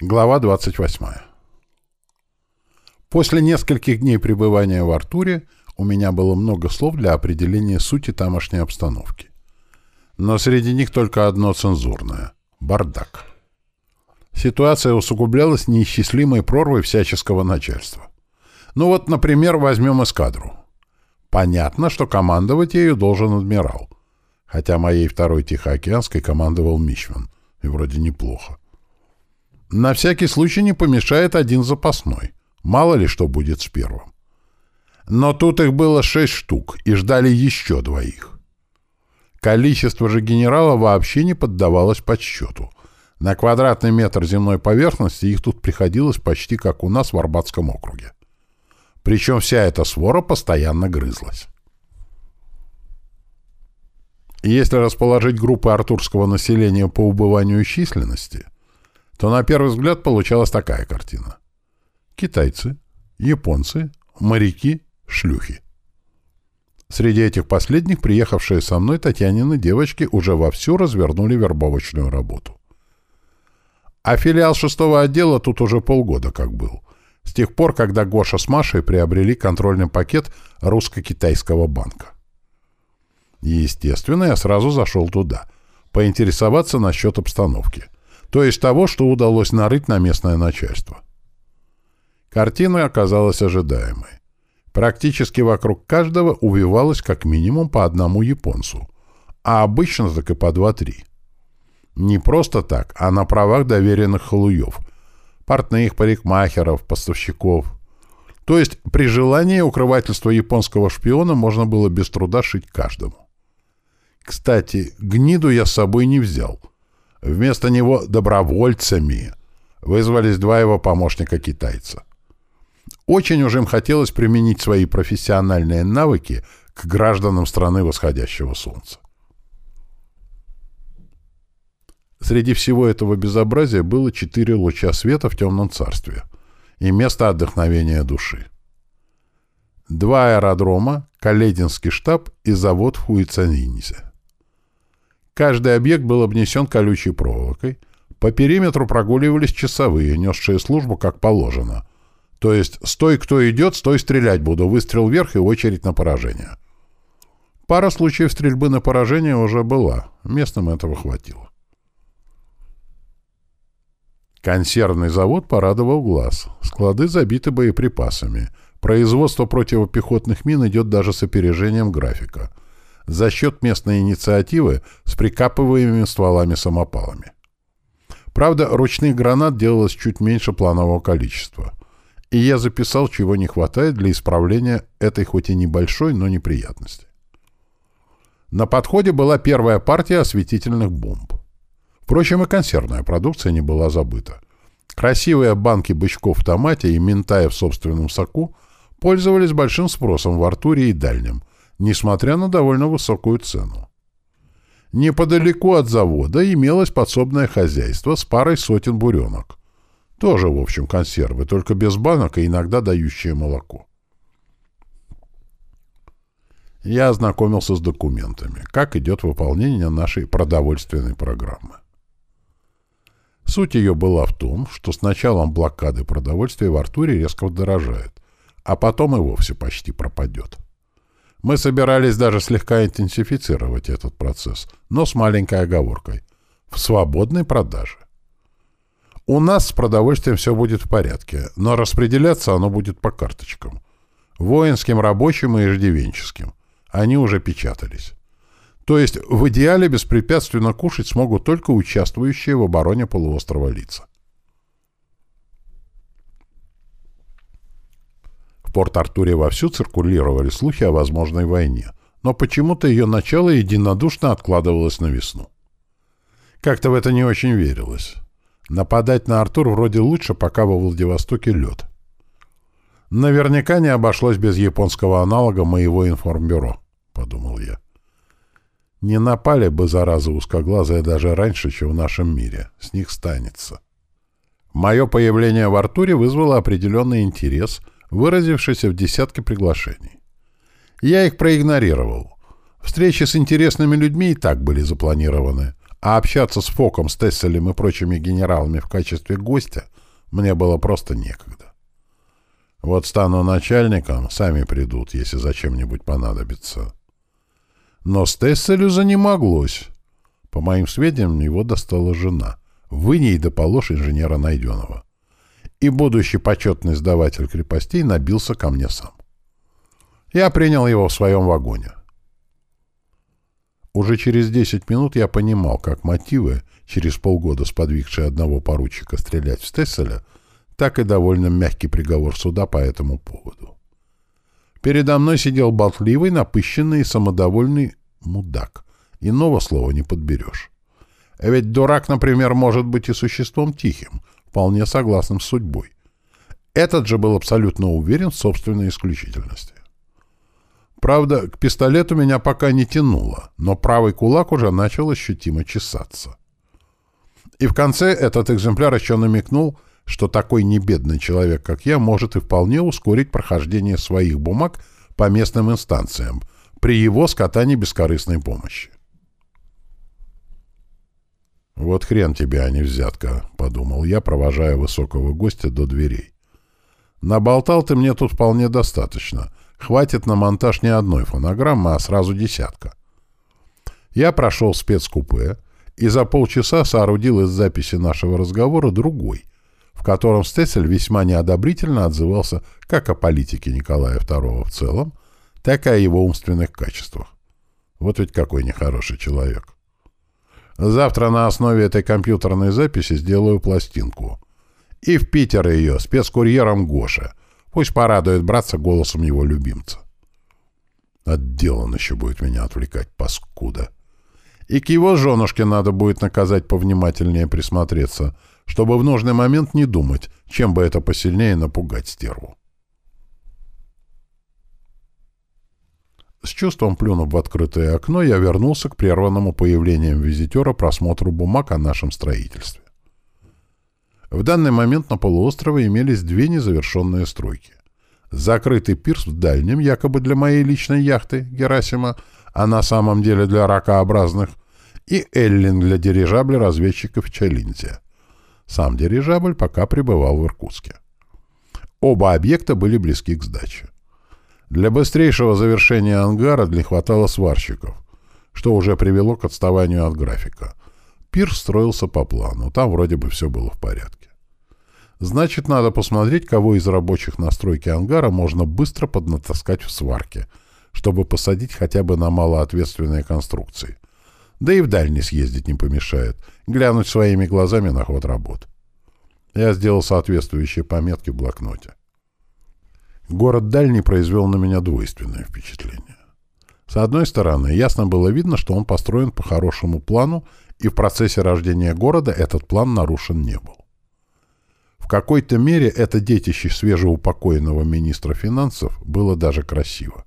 Глава 28. После нескольких дней пребывания в Артуре у меня было много слов для определения сути тамошней обстановки. Но среди них только одно цензурное — бардак. Ситуация усугублялась неисчислимой прорвой всяческого начальства. Ну вот, например, возьмем эскадру. Понятно, что командовать ею должен адмирал, хотя моей второй Тихоокеанской командовал Мичман, и вроде неплохо. На всякий случай не помешает один запасной. Мало ли что будет с первым. Но тут их было шесть штук, и ждали еще двоих. Количество же генерала вообще не поддавалось подсчету. На квадратный метр земной поверхности их тут приходилось почти как у нас в Арбатском округе. Причем вся эта свора постоянно грызлась. Если расположить группы артурского населения по убыванию численности – то на первый взгляд получалась такая картина. Китайцы, японцы, моряки, шлюхи. Среди этих последних приехавшие со мной Татьянины девочки уже вовсю развернули вербовочную работу. А филиал шестого отдела тут уже полгода как был. С тех пор, когда Гоша с Машей приобрели контрольный пакет русско-китайского банка. Естественно, я сразу зашел туда, поинтересоваться насчет обстановки – то есть того, что удалось нарыть на местное начальство. Картина оказалась ожидаемой. Практически вокруг каждого увивалось как минимум по одному японцу, а обычно так и по два-три. Не просто так, а на правах доверенных халуев, портных, парикмахеров, поставщиков. То есть при желании укрывательство японского шпиона можно было без труда шить каждому. Кстати, гниду я с собой не взял — Вместо него добровольцами вызвались два его помощника-китайца. Очень уж им хотелось применить свои профессиональные навыки к гражданам страны восходящего солнца. Среди всего этого безобразия было четыре луча света в темном царстве и место отдохновения души. Два аэродрома, Калединский штаб и завод в Хуицанинисе. Каждый объект был обнесен колючей проволокой. По периметру прогуливались часовые, несшие службу как положено. То есть «стой, кто идет, стой, стрелять буду», выстрел вверх и очередь на поражение. Пара случаев стрельбы на поражение уже была, местным этого хватило. Консервный завод порадовал глаз. Склады забиты боеприпасами. Производство противопехотных мин идет даже с опережением графика — за счет местной инициативы с прикапываемыми стволами-самопалами. Правда, ручных гранат делалось чуть меньше планового количества. И я записал, чего не хватает для исправления этой хоть и небольшой, но неприятности. На подходе была первая партия осветительных бомб. Впрочем, и консервная продукция не была забыта. Красивые банки бычков в томате и ментая в собственном соку пользовались большим спросом в Артуре и Дальнем, несмотря на довольно высокую цену. Неподалеку от завода имелось подсобное хозяйство с парой сотен буренок. Тоже, в общем, консервы, только без банок и иногда дающие молоко. Я ознакомился с документами, как идет выполнение нашей продовольственной программы. Суть ее была в том, что с началом блокады продовольствие в Артуре резко дорожает, а потом и вовсе почти пропадет. Мы собирались даже слегка интенсифицировать этот процесс, но с маленькой оговоркой. В свободной продаже. У нас с продовольствием все будет в порядке, но распределяться оно будет по карточкам. Воинским, рабочим и иждивенческим. Они уже печатались. То есть в идеале беспрепятственно кушать смогут только участвующие в обороне полуострова лица. В Порт-Артуре вовсю циркулировали слухи о возможной войне, но почему-то ее начало единодушно откладывалось на весну. Как-то в это не очень верилось. Нападать на Артур вроде лучше, пока во Владивостоке лед. Наверняка не обошлось без японского аналога моего информбюро, подумал я. Не напали бы, зараза узкоглазая, даже раньше, чем в нашем мире. С них станется. Мое появление в Артуре вызвало определенный интерес — выразившийся в десятке приглашений. Я их проигнорировал. Встречи с интересными людьми и так были запланированы, А общаться с Фоком, Стесселем и прочими генералами в качестве гостя мне было просто некогда. Вот стану начальником, сами придут, если зачем-нибудь понадобится. Но Стесселю занемоглось. По моим сведениям, его достала жена. Вы ней доположь инженера Найденова. И будущий почетный сдаватель крепостей набился ко мне сам. Я принял его в своем вагоне. Уже через 10 минут я понимал, как мотивы, через полгода сподвигшие одного поручика стрелять в Стесселя, так и довольно мягкий приговор суда по этому поводу. Передо мной сидел болтливый, напыщенный и самодовольный мудак. Иного слова не подберешь. А ведь дурак, например, может быть и существом тихим, вполне согласным с судьбой. Этот же был абсолютно уверен в собственной исключительности. Правда, к пистолету меня пока не тянуло, но правый кулак уже начал ощутимо чесаться. И в конце этот экземпляр еще намекнул, что такой небедный человек, как я, может и вполне ускорить прохождение своих бумаг по местным инстанциям при его скатании бескорыстной помощи. «Вот хрен тебе, а не взятка», — подумал я, провожая высокого гостя до дверей. «Наболтал ты мне тут вполне достаточно. Хватит на монтаж не одной фонограммы, а сразу десятка». Я прошел спецкупе и за полчаса соорудил из записи нашего разговора другой, в котором Стецель весьма неодобрительно отзывался как о политике Николая II в целом, так и о его умственных качествах. Вот ведь какой нехороший человек. Завтра на основе этой компьютерной записи сделаю пластинку. И в Питер ее спецкурьером Гоша. Пусть порадует братца голосом его любимца. Отделан еще будет меня отвлекать, паскуда. И к его женушке надо будет наказать повнимательнее присмотреться, чтобы в нужный момент не думать, чем бы это посильнее напугать стерву. С чувством плюнув в открытое окно, я вернулся к прерванному появлением визитера просмотру бумаг о нашем строительстве. В данный момент на полуострове имелись две незавершенные стройки. Закрытый пирс в дальнем, якобы для моей личной яхты, Герасима, а на самом деле для ракообразных, и Эллин для дирижабля разведчиков Чалинзия. Сам дирижабль пока пребывал в Иркутске. Оба объекта были близки к сдаче. Для быстрейшего завершения ангара не хватало сварщиков, что уже привело к отставанию от графика. Пир строился по плану, там вроде бы все было в порядке. Значит, надо посмотреть, кого из рабочих на стройке ангара можно быстро поднатаскать в сварке, чтобы посадить хотя бы на малоответственные конструкции. Да и в дальний съездить не помешает, глянуть своими глазами на ход работ. Я сделал соответствующие пометки в блокноте. Город Дальний произвел на меня двойственное впечатление. С одной стороны, ясно было видно, что он построен по хорошему плану, и в процессе рождения города этот план нарушен не был. В какой-то мере это детище свежеупокоенного министра финансов было даже красиво.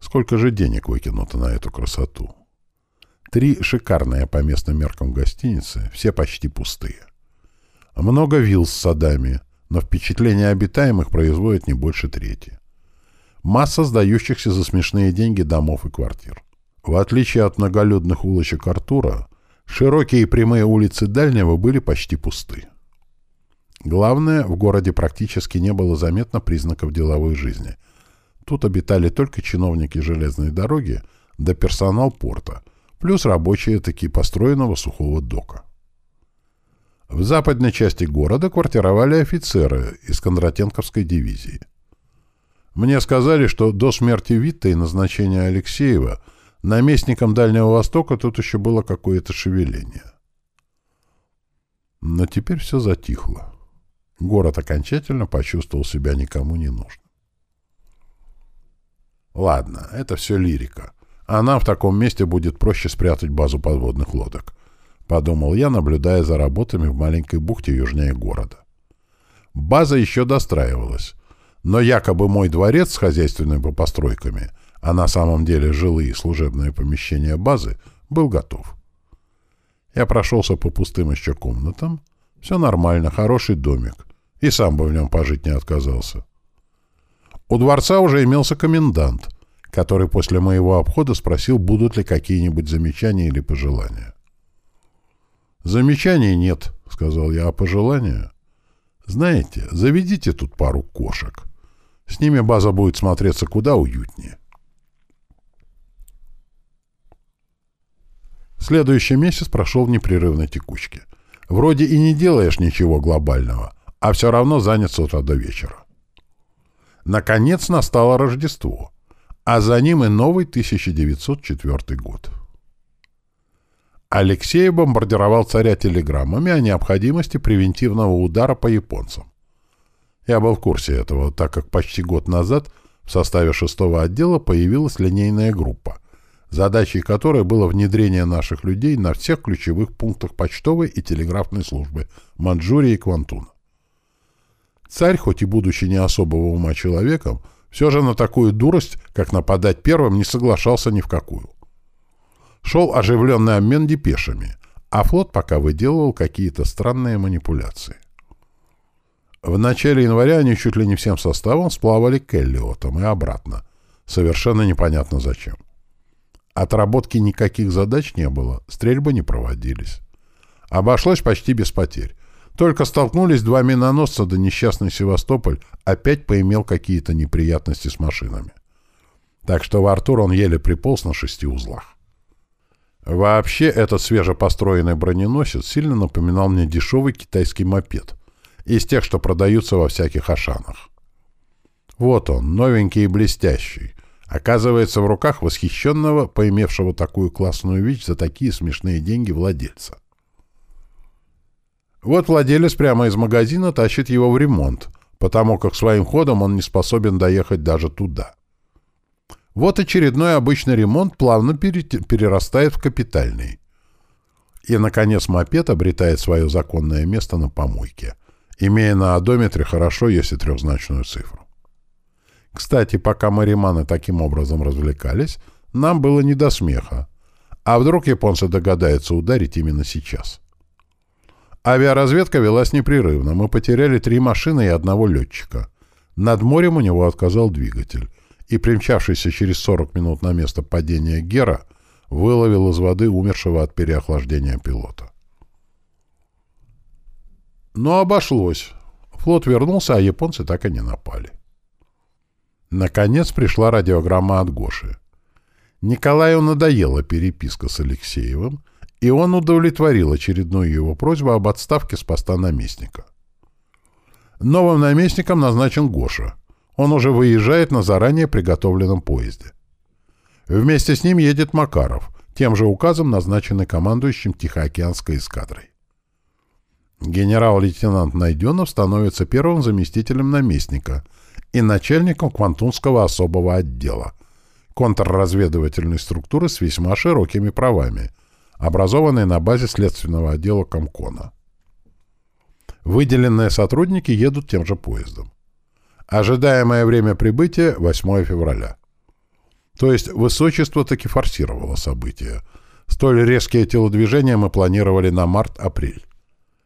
Сколько же денег выкинуто на эту красоту? Три шикарные по местным меркам гостиницы, все почти пустые. Много вилл с садами, но впечатление обитаемых производит не больше трети. Масса сдающихся за смешные деньги домов и квартир. В отличие от многолюдных улочек Артура, широкие и прямые улицы Дальнего были почти пусты. Главное, в городе практически не было заметно признаков деловой жизни. Тут обитали только чиновники железной дороги да персонал порта, плюс рабочие таки построенного сухого дока. В западной части города квартировали офицеры из Кондратенковской дивизии. Мне сказали, что до смерти Витта и назначения Алексеева наместником Дальнего Востока тут еще было какое-то шевеление. Но теперь все затихло. Город окончательно почувствовал себя никому не нужным. Ладно, это все лирика. А нам в таком месте будет проще спрятать базу подводных лодок. — подумал я, наблюдая за работами в маленькой бухте южнее города. База еще достраивалась, но якобы мой дворец с хозяйственными постройками, а на самом деле жилые и служебные помещения базы, был готов. Я прошелся по пустым еще комнатам. Все нормально, хороший домик. И сам бы в нем пожить не отказался. У дворца уже имелся комендант, который после моего обхода спросил, будут ли какие-нибудь замечания или пожелания. Замечаний нет, сказал я, а пожелания? Знаете, заведите тут пару кошек. С ними база будет смотреться куда уютнее. Следующий месяц прошел в непрерывной текучке. Вроде и не делаешь ничего глобального, а все равно занят с утра до вечера. Наконец настало Рождество, а за ним и новый 1904 год. Алексей бомбардировал царя телеграммами о необходимости превентивного удара по японцам. Я был в курсе этого, так как почти год назад в составе шестого отдела появилась линейная группа, задачей которой было внедрение наших людей на всех ключевых пунктах почтовой и телеграфной службы Манчжурии и Квантуна. Царь, хоть и будучи не особого ума человеком, все же на такую дурость, как нападать первым, не соглашался ни в какую. Шел оживленный обмен депешами, а флот пока выделывал какие-то странные манипуляции. В начале января они чуть ли не всем составом сплавали к Эллиотам и обратно. Совершенно непонятно зачем. Отработки никаких задач не было, стрельбы не проводились. Обошлось почти без потерь. Только столкнулись два миноносца, да несчастный Севастополь опять поимел какие-то неприятности с машинами. Так что в Артур он еле приполз на шести узлах. Вообще, этот свежепостроенный броненосец сильно напоминал мне дешевый китайский мопед из тех, что продаются во всяких ашанах. Вот он, новенький и блестящий. Оказывается, в руках восхищенного, поимевшего такую классную вещь за такие смешные деньги владельца. Вот владелец прямо из магазина тащит его в ремонт, потому как своим ходом он не способен доехать даже туда. Вот очередной обычный ремонт плавно перерастает в капитальный. И, наконец, мопед обретает свое законное место на помойке, имея на одометре хорошо, если трехзначную цифру. Кстати, пока мариманы таким образом развлекались, нам было не до смеха. А вдруг японцы догадаются ударить именно сейчас? Авиаразведка велась непрерывно. Мы потеряли три машины и одного летчика. Над морем у него отказал двигатель. И примчавшийся через 40 минут на место падения Гера выловил из воды умершего от переохлаждения пилота. Но обошлось. Флот вернулся, а японцы так и не напали. Наконец пришла радиограмма от Гоши. Николаю надоела переписка с Алексеевым, и он удовлетворил очередную его просьбу об отставке с поста наместника. Новым наместником назначен Гоша. Он уже выезжает на заранее приготовленном поезде. Вместе с ним едет Макаров, тем же указом назначенный командующим Тихоокеанской эскадрой. Генерал-лейтенант Найденов становится первым заместителем наместника и начальником Квантунского особого отдела, контрразведывательной структуры с весьма широкими правами – образованной на базе следственного отдела Комкона. Выделенные сотрудники едут тем же поездом. Ожидаемое время прибытия — 8 февраля. То есть высочество таки форсировало события. Столь резкие телодвижения мы планировали на март-апрель.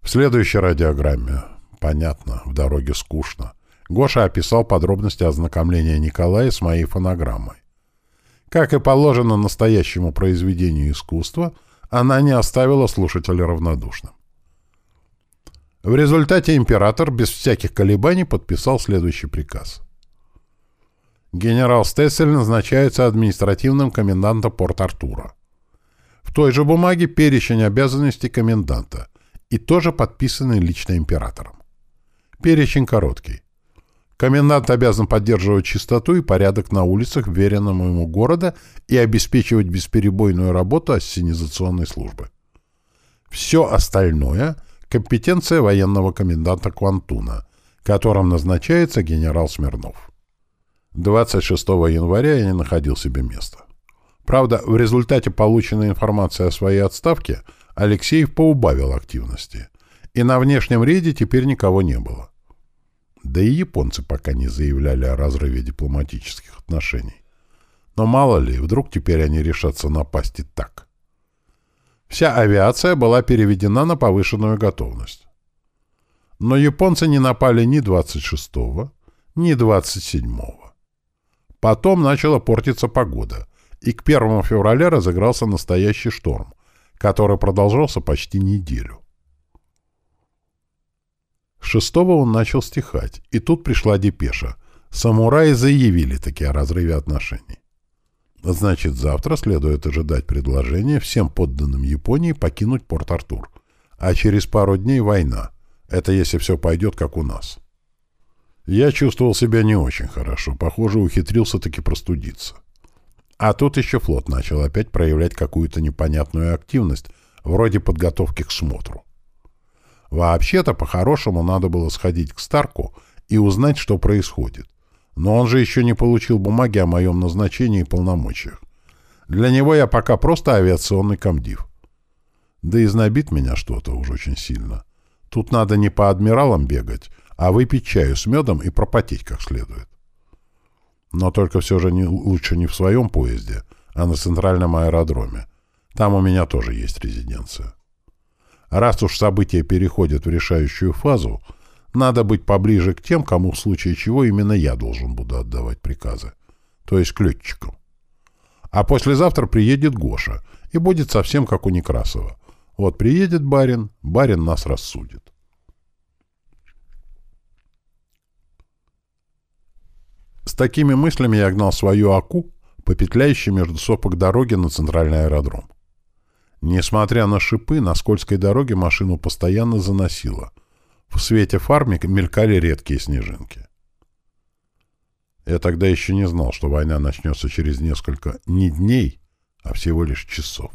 В следующей радиограмме. Понятно, в дороге скучно. Гоша описал подробности ознакомления Николая с моей фонограммой. Как и положено настоящему произведению искусства — она не оставила слушателя равнодушным. В результате император без всяких колебаний подписал следующий приказ. Генерал Стессель назначается административным комендантом Порт-Артура. В той же бумаге перечень обязанностей коменданта и тоже подписанный лично императором. Перечень короткий. Комендант обязан поддерживать чистоту и порядок на улицах веренному ему города и обеспечивать бесперебойную работу ассенизационной службы. Все остальное – компетенция военного коменданта Квантуна, которым назначается генерал Смирнов. 26 января я не находил себе места. Правда, в результате полученной информации о своей отставке Алексеев поубавил активности, и на внешнем рейде теперь никого не было. Да и японцы пока не заявляли о разрыве дипломатических отношений. Но мало ли, вдруг теперь они решатся напасть и так. Вся авиация была переведена на повышенную готовность. Но японцы не напали ни 26-го, ни 27-го. Потом начала портиться погода, и к 1 февраля разыгрался настоящий шторм, который продолжался почти неделю. Шестого он начал стихать, и тут пришла депеша. Самураи заявили таки о разрыве отношений. Значит, завтра следует ожидать предложения всем подданным Японии покинуть Порт-Артур. А через пару дней война. Это если все пойдет, как у нас. Я чувствовал себя не очень хорошо. Похоже, ухитрился таки простудиться. А тут еще флот начал опять проявлять какую-то непонятную активность, вроде подготовки к смотру. Вообще-то, по-хорошему, надо было сходить к Старку и узнать, что происходит. Но он же еще не получил бумаги о моем назначении и полномочиях. Для него я пока просто авиационный комдив. Да и знобит меня что-то уж очень сильно. Тут надо не по адмиралам бегать, а выпить чаю с медом и пропотеть как следует. Но только все же не, лучше не в своем поезде, а на центральном аэродроме. Там у меня тоже есть резиденция. Раз уж события переходят в решающую фазу, надо быть поближе к тем, кому в случае чего именно я должен буду отдавать приказы, то есть к летчикам. А послезавтра приедет Гоша, и будет совсем как у Некрасова. Вот приедет барин, барин нас рассудит. С такими мыслями я гнал свою АКУ по петляющей между сопок дороги на центральный аэродром. Несмотря на шипы, на скользкой дороге машину постоянно заносило. В свете фар мелькали редкие снежинки. Я тогда еще не знал, что война начнется через несколько не дней, а всего лишь часов.